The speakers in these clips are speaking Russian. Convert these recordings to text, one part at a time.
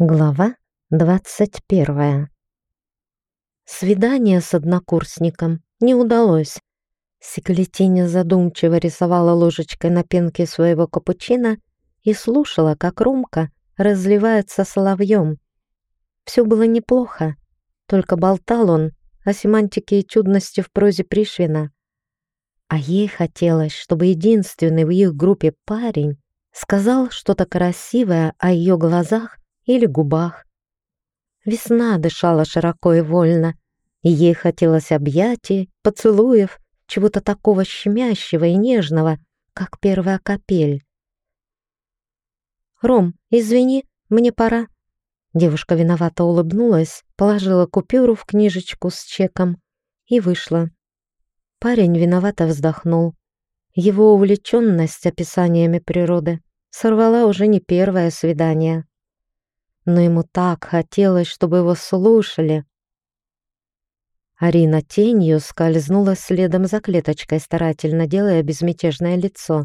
Глава двадцать первая. Свидание с однокурсником не удалось. Секлетиня задумчиво рисовала ложечкой на пенке своего капучино и слушала, как Ромка разливается соловьем. Все было неплохо, только болтал он о семантике и чудности в прозе Пришвина. А ей хотелось, чтобы единственный в их группе парень сказал что-то красивое о ее глазах или губах. Весна дышала широко и вольно, и ей хотелось объятий, поцелуев, чего-то такого щемящего и нежного, как первая капель. «Ром, извини, мне пора». Девушка виновато улыбнулась, положила купюру в книжечку с чеком и вышла. Парень виновато вздохнул. Его увлеченность описаниями природы сорвала уже не первое свидание но ему так хотелось, чтобы его слушали. Арина тенью скользнула следом за клеточкой, старательно делая безмятежное лицо.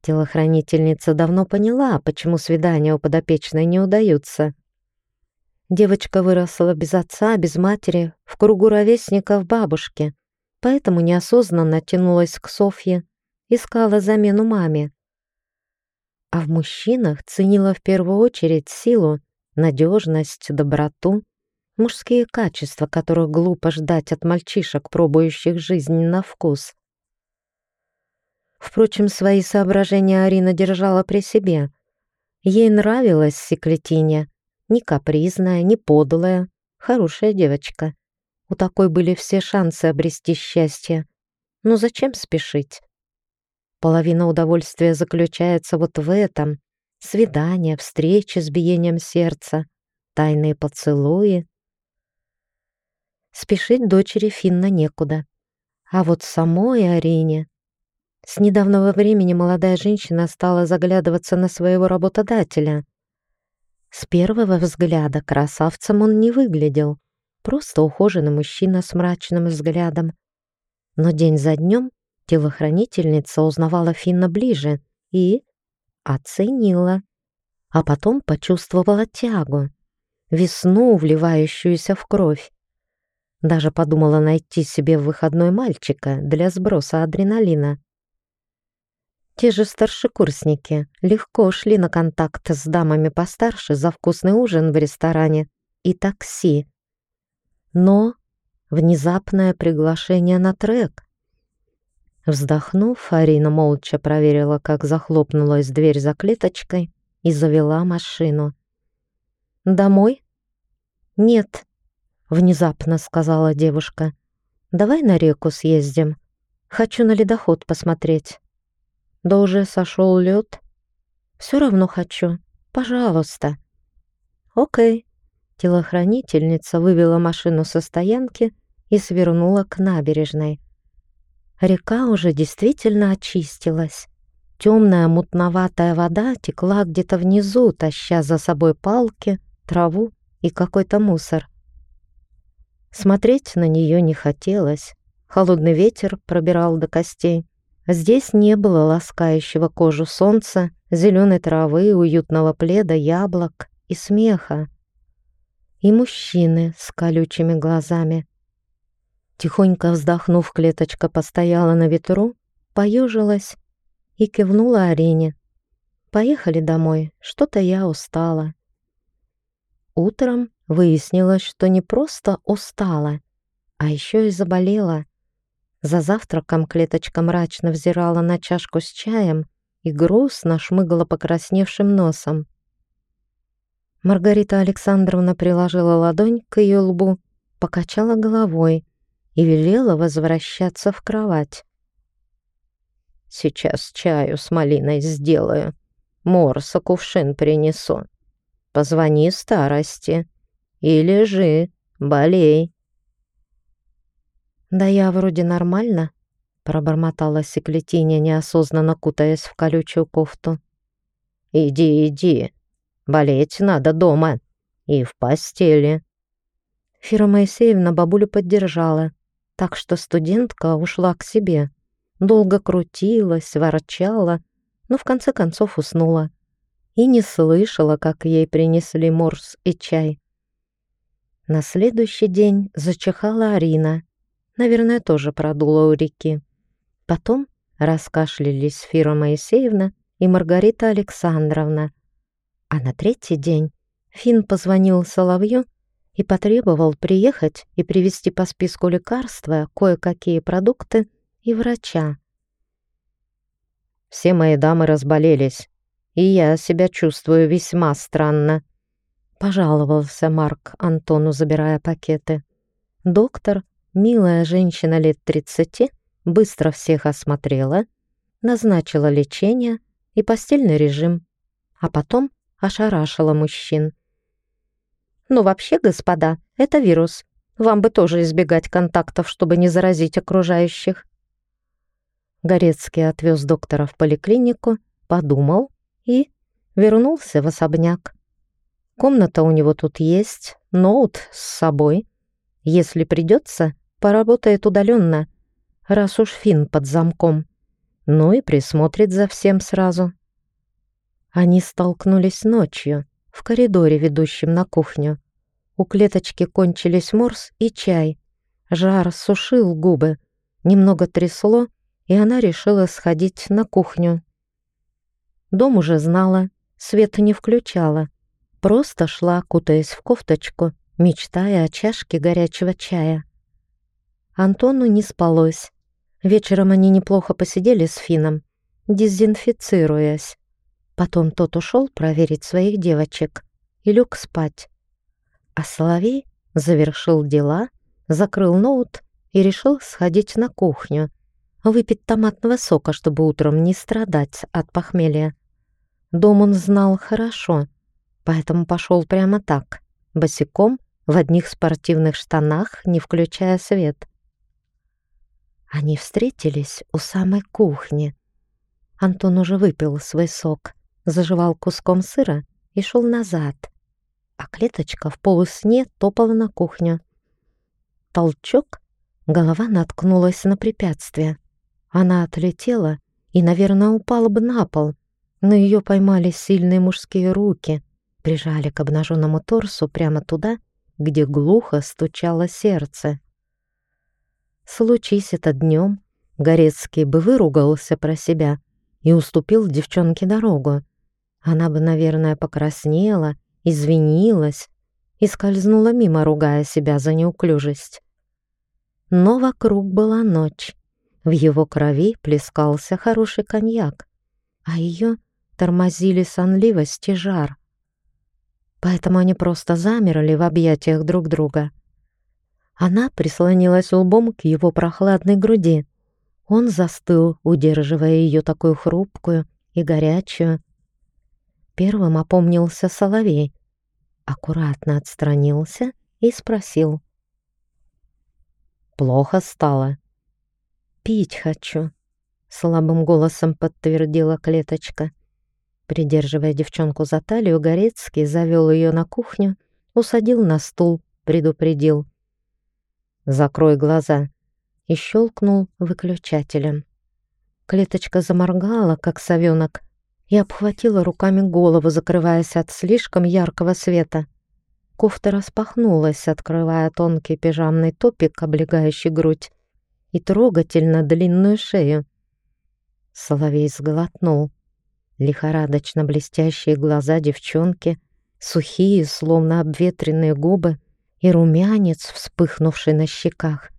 Телохранительница давно поняла, почему свидания у подопечной не удаются. Девочка выросла без отца, без матери, в кругу ровесников бабушки, поэтому неосознанно тянулась к Софье, искала замену маме а в мужчинах ценила в первую очередь силу, надежность, доброту, мужские качества, которых глупо ждать от мальчишек, пробующих жизнь на вкус. Впрочем, свои соображения Арина держала при себе. Ей нравилась Секлетиня, не капризная, не подлая, хорошая девочка. У такой были все шансы обрести счастье. Но зачем спешить? Половина удовольствия заключается вот в этом. Свидания, встречи с биением сердца, тайные поцелуи. Спешить дочери Финна некуда. А вот самой Арине... С недавнего времени молодая женщина стала заглядываться на своего работодателя. С первого взгляда красавцем он не выглядел, просто ухоженный мужчина с мрачным взглядом. Но день за днем Телохранительница узнавала Финна ближе и оценила, а потом почувствовала тягу, весну, вливающуюся в кровь. Даже подумала найти себе выходной мальчика для сброса адреналина. Те же старшекурсники легко шли на контакт с дамами постарше за вкусный ужин в ресторане и такси. Но внезапное приглашение на трек Вздохнув, Арина молча проверила, как захлопнулась дверь за клеточкой и завела машину. «Домой?» «Нет», — внезапно сказала девушка. «Давай на реку съездим. Хочу на ледоход посмотреть». «Да уже сошел лед?» «Все равно хочу. Пожалуйста». «Окей». Телохранительница вывела машину со стоянки и свернула к набережной. Река уже действительно очистилась. Темная мутноватая вода текла где-то внизу, таща за собой палки, траву и какой-то мусор. Смотреть на нее не хотелось. Холодный ветер пробирал до костей. Здесь не было ласкающего кожу солнца, зеленой травы, уютного пледа, яблок и смеха. И мужчины с колючими глазами. Тихонько вздохнув, клеточка постояла на ветру, поежилась и кивнула Арине. «Поехали домой, что-то я устала». Утром выяснилось, что не просто устала, а еще и заболела. За завтраком клеточка мрачно взирала на чашку с чаем и грустно шмыгала покрасневшим носом. Маргарита Александровна приложила ладонь к ее лбу, покачала головой и велела возвращаться в кровать. «Сейчас чаю с малиной сделаю, морса кувшин принесу. Позвони старости и лежи, болей». «Да я вроде нормально», — пробормотала Секлетиня, неосознанно кутаясь в колючую кофту. «Иди, иди, болеть надо дома и в постели». Фира Моисеевна бабулю поддержала, так что студентка ушла к себе. Долго крутилась, ворчала, но в конце концов уснула. и не слышала, как ей принесли морс и чай. На следующий день зачихала Арина. Наверное, тоже продула у реки. Потом раскашлялись Фира Моисеевна и Маргарита Александровна. А на третий день Фин позвонил Соловью и потребовал приехать и привезти по списку лекарства кое-какие продукты и врача. «Все мои дамы разболелись, и я себя чувствую весьма странно», — пожаловался Марк Антону, забирая пакеты. Доктор, милая женщина лет тридцати, быстро всех осмотрела, назначила лечение и постельный режим, а потом ошарашила мужчин. «Ну вообще, господа, это вирус. Вам бы тоже избегать контактов, чтобы не заразить окружающих». Горецкий отвез доктора в поликлинику, подумал и вернулся в особняк. Комната у него тут есть, ноут с собой. Если придется, поработает удаленно, раз уж Фин под замком. Ну и присмотрит за всем сразу. Они столкнулись ночью, в коридоре, ведущем на кухню. У клеточки кончились морс и чай. Жар сушил губы, немного трясло, и она решила сходить на кухню. Дом уже знала, свет не включала, просто шла, кутаясь в кофточку, мечтая о чашке горячего чая. Антону не спалось. Вечером они неплохо посидели с Фином, дезинфицируясь. Потом тот ушел проверить своих девочек и лег спать. А Соловей завершил дела, закрыл ноут и решил сходить на кухню, выпить томатного сока, чтобы утром не страдать от похмелья. Дом он знал хорошо, поэтому пошел прямо так, босиком, в одних спортивных штанах, не включая свет. Они встретились у самой кухни. Антон уже выпил свой сок заживал куском сыра и шел назад, а клеточка в полусне топала на кухню. Толчок, голова наткнулась на препятствие. Она отлетела и, наверное, упала бы на пол, но ее поймали сильные мужские руки, прижали к обнаженному торсу прямо туда, где глухо стучало сердце. Случись это днем, Горецкий бы выругался про себя и уступил девчонке дорогу, она бы, наверное, покраснела, извинилась и скользнула мимо, ругая себя за неуклюжесть. Но вокруг была ночь. В его крови плескался хороший коньяк, а ее тормозили сонливость и жар. Поэтому они просто замерли в объятиях друг друга. Она прислонилась лбом к его прохладной груди. Он застыл, удерживая ее такую хрупкую и горячую, Первым опомнился Соловей, аккуратно отстранился и спросил. «Плохо стало?» «Пить хочу», — слабым голосом подтвердила клеточка. Придерживая девчонку за талию, Горецкий завел ее на кухню, усадил на стул, предупредил. «Закрой глаза» и щелкнул выключателем. Клеточка заморгала, как совенок, и обхватила руками голову, закрываясь от слишком яркого света. Кофта распахнулась, открывая тонкий пижамный топик, облегающий грудь, и трогательно длинную шею. Соловей сглотнул. Лихорадочно блестящие глаза девчонки, сухие, словно обветренные губы и румянец, вспыхнувший на щеках.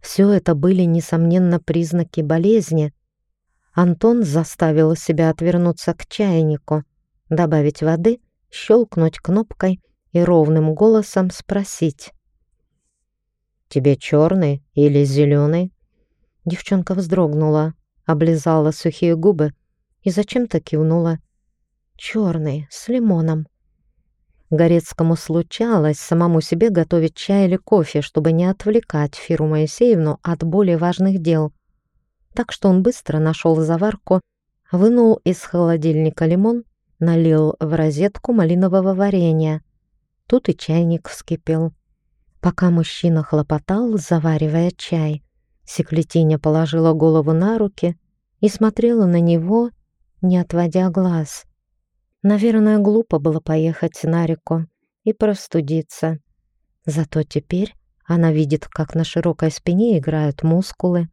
Все это были, несомненно, признаки болезни, Антон заставил себя отвернуться к чайнику, добавить воды, щелкнуть кнопкой и ровным голосом спросить. «Тебе черный или зеленый?» Девчонка вздрогнула, облизала сухие губы и зачем-то кивнула. «Черный, с лимоном». Горецкому случалось самому себе готовить чай или кофе, чтобы не отвлекать Фиру Моисеевну от более важных дел так что он быстро нашел заварку, вынул из холодильника лимон, налил в розетку малинового варенья. Тут и чайник вскипел. Пока мужчина хлопотал, заваривая чай, Секлетиня положила голову на руки и смотрела на него, не отводя глаз. Наверное, глупо было поехать на реку и простудиться. Зато теперь она видит, как на широкой спине играют мускулы,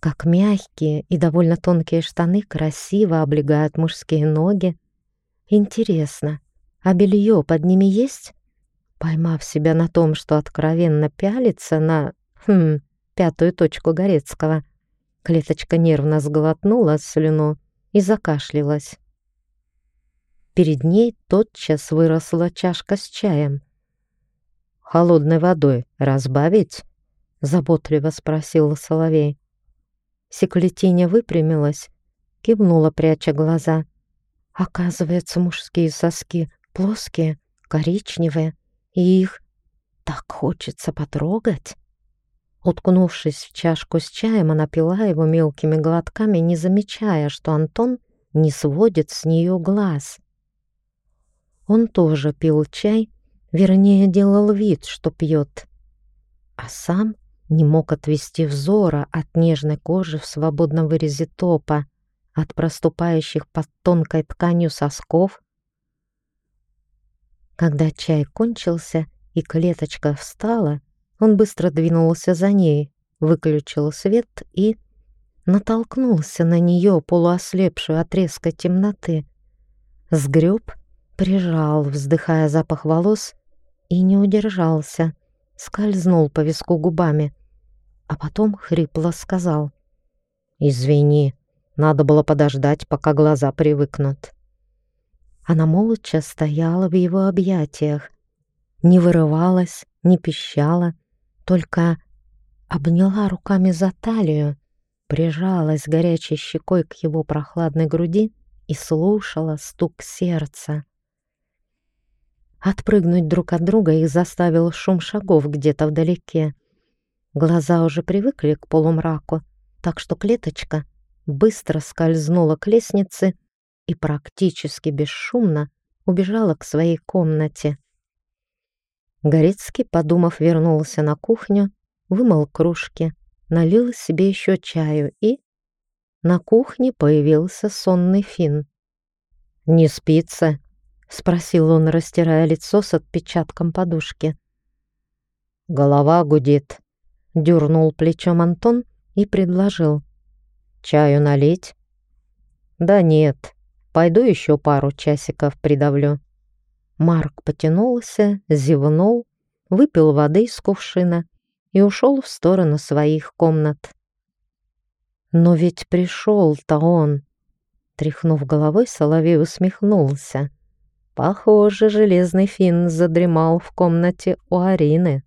как мягкие и довольно тонкие штаны красиво облегают мужские ноги. Интересно, а белье под ними есть? Поймав себя на том, что откровенно пялится на, хм, пятую точку Горецкого, клеточка нервно сглотнула слюну и закашлялась. Перед ней тотчас выросла чашка с чаем. «Холодной водой разбавить?» — заботливо спросил Соловей. Секлетиня выпрямилась, кивнула, пряча глаза. Оказывается, мужские соски плоские, коричневые, и их так хочется потрогать. Уткнувшись в чашку с чаем, она пила его мелкими глотками, не замечая, что Антон не сводит с нее глаз. Он тоже пил чай, вернее, делал вид, что пьет, а сам не мог отвести взора от нежной кожи в свободном вырезе топа, от проступающих под тонкой тканью сосков. Когда чай кончился и клеточка встала, он быстро двинулся за ней, выключил свет и натолкнулся на нее, полуослепшую от темноты. Сгреб, прижал, вздыхая запах волос, и не удержался, скользнул по виску губами, а потом хрипло сказал «Извини, надо было подождать, пока глаза привыкнут». Она молча стояла в его объятиях, не вырывалась, не пищала, только обняла руками за талию, прижалась горячей щекой к его прохладной груди и слушала стук сердца. Отпрыгнуть друг от друга их заставил шум шагов где-то вдалеке. Глаза уже привыкли к полумраку, так что клеточка быстро скользнула к лестнице и практически бесшумно убежала к своей комнате. Горецкий, подумав, вернулся на кухню, вымыл кружки, налил себе еще чаю и... На кухне появился сонный фин. «Не спится?» — спросил он, растирая лицо с отпечатком подушки. «Голова гудит», — дернул плечом Антон и предложил. «Чаю налить?» «Да нет, пойду еще пару часиков придавлю». Марк потянулся, зевнул, выпил воды из кувшина и ушел в сторону своих комнат. Но ведь пришел-то он. Тряхнув головой, Соловей усмехнулся. Похоже, железный фин задремал в комнате у Арины.